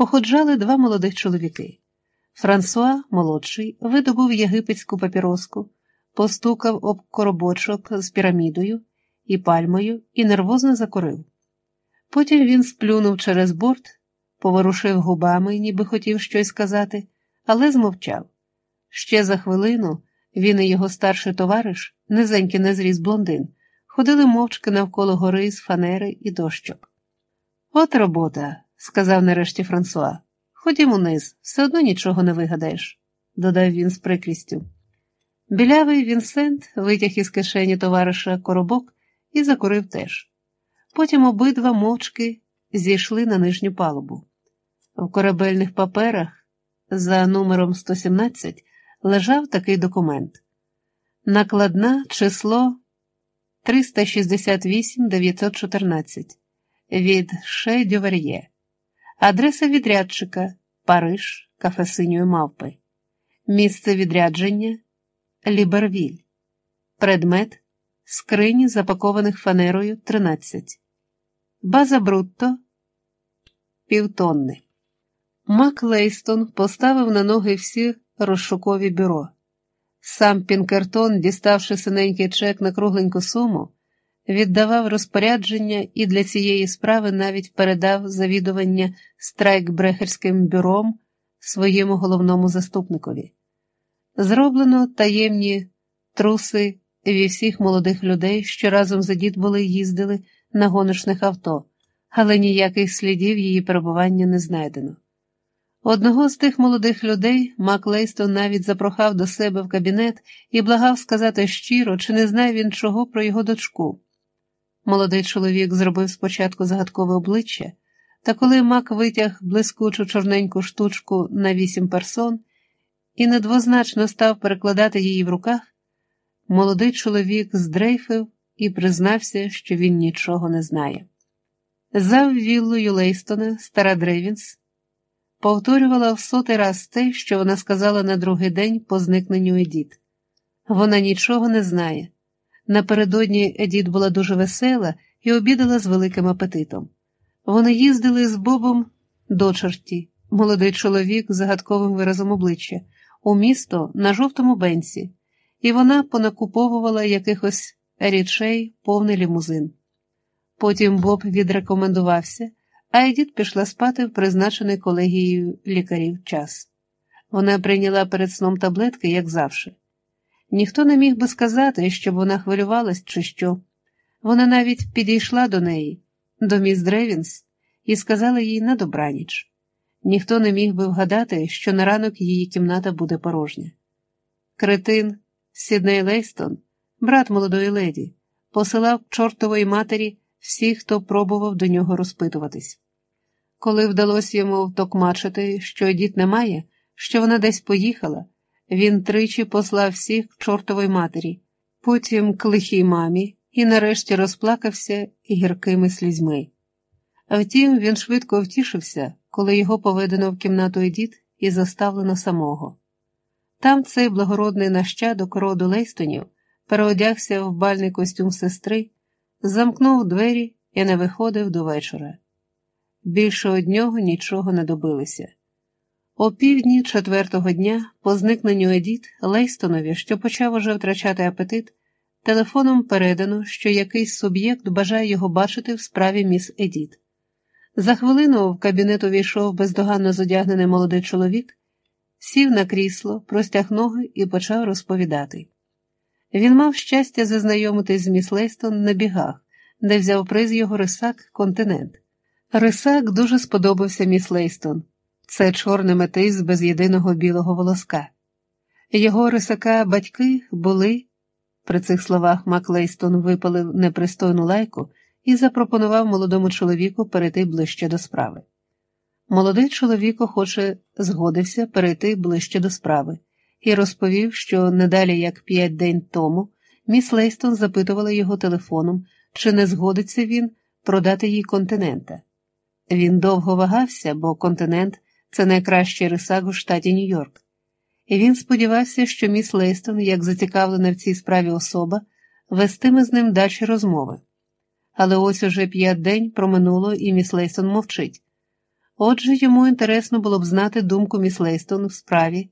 походжали два молодих чоловіки. Франсуа, молодший, видобув єгипетську папіроску, постукав об коробочок з пірамідою і пальмою і нервозно закурив. Потім він сплюнув через борт, поворушив губами, ніби хотів щось сказати, але змовчав. Ще за хвилину він і його старший товариш, низенький незріз блондин, ходили мовчки навколо гори з фанери і дощок. От робота, сказав нарешті Франсуа. Ходім униз, все одно нічого не вигадаєш, додав він з прикрістю. Білявий Вінсент витяг із кишені товариша коробок і закурив теж. Потім обидва мовчки зійшли на нижню палубу. В корабельних паперах за номером 117 лежав такий документ. Накладна число 368 914 від Ше Дювер'є. Адреса відрядчика Париж, кафе синьої мавпи. Місце відрядження Лібервіль. Предмет скрині, запакованих фанерою 13. База брутто півтонни. Мак Лейстон поставив на ноги всі розшукові бюро. Сам Пінкертон, діставши синенький чек на кругленьку суму, віддавав розпорядження і для цієї справи навіть передав завідування страйкбрехерським бюром своєму головному заступникові. Зроблено таємні труси ві всіх молодих людей, що разом за дід були їздили на гоночних авто, але ніяких слідів її перебування не знайдено. Одного з тих молодих людей Мак Лейстон навіть запрохав до себе в кабінет і благав сказати щиро, чи не знає він чого про його дочку. Молодий чоловік зробив спочатку загадкове обличчя, та коли Мак витяг блискучу чорненьку штучку на вісім персон і недвозначно став перекладати її в руках, молодий чоловік здрейфив і признався, що він нічого не знає. За віллою Лейстона, стара Древінс, повторювала в сотий раз те, що вона сказала на другий день по зникненню Едіт. Вона нічого не знає. Напередодні Едіт була дуже весела і обідала з великим апетитом. Вони їздили з Бобом до чорті, молодий чоловік з загадковим виразом обличчя, у місто на жовтому бенці, і вона понакуповувала якихось річей повний лімузин. Потім Боб відрекомендувався, а Едіт пішла спати в призначений колегією лікарів час. Вона прийняла перед сном таблетки, як завжди. Ніхто не міг би сказати, щоб вона хвилювалась чи що. Вона навіть підійшла до неї, до міс Древінс, і сказала їй на добраніч. Ніхто не міг би вгадати, що на ранок її кімната буде порожня. Кретин Сідней Лейстон, брат молодої леді, посилав чортової матері всіх, хто пробував до нього розпитуватись. Коли вдалося йому втокмачити, що дід немає, що вона десь поїхала. Він тричі послав всіх к чортовій матері, потім к лихій мамі і нарешті розплакався гіркими слізьми. Втім, він швидко втішився, коли його поведено в кімнату Едіт і заставлено самого. Там цей благородний нащадок роду Лейстонів переодягся в бальний костюм сестри, замкнув двері і не виходив до вечора. Більше од нього нічого не добилися. О півдні четвертого дня, по зникненню Едіт Лейстонові, що почав уже втрачати апетит, телефоном передано, що якийсь суб'єкт бажає його бачити в справі міс Едіт. За хвилину в кабінет увійшов бездоганно зодягнений молодий чоловік, сів на крісло, простяг ноги і почав розповідати. Він мав щастя зазнайомитись з міс Лейстон на бігах, де взяв приз його рисак континент. Рисак дуже сподобався міс Лейстон. Це чорний метис без єдиного білого волоска. Його рисака батьки були, при цих словах Маклейстон випалив непристойну лайку і запропонував молодому чоловіку перейти ближче до справи. Молодий чоловік охоче згодився перейти ближче до справи і розповів, що не далі як п'ять день тому міс Лейстон запитувала його телефоном, чи не згодиться він продати їй континента. Він довго вагався, бо континент це найкращий рисак у штаті Нью-Йорк. І він сподівався, що міс Лейстон, як зацікавлена в цій справі особа, вестиме з ним далі розмови. Але ось уже п'ять день проминуло, і міс Лейстон мовчить. Отже, йому інтересно було б знати думку міс Лейстон в справі,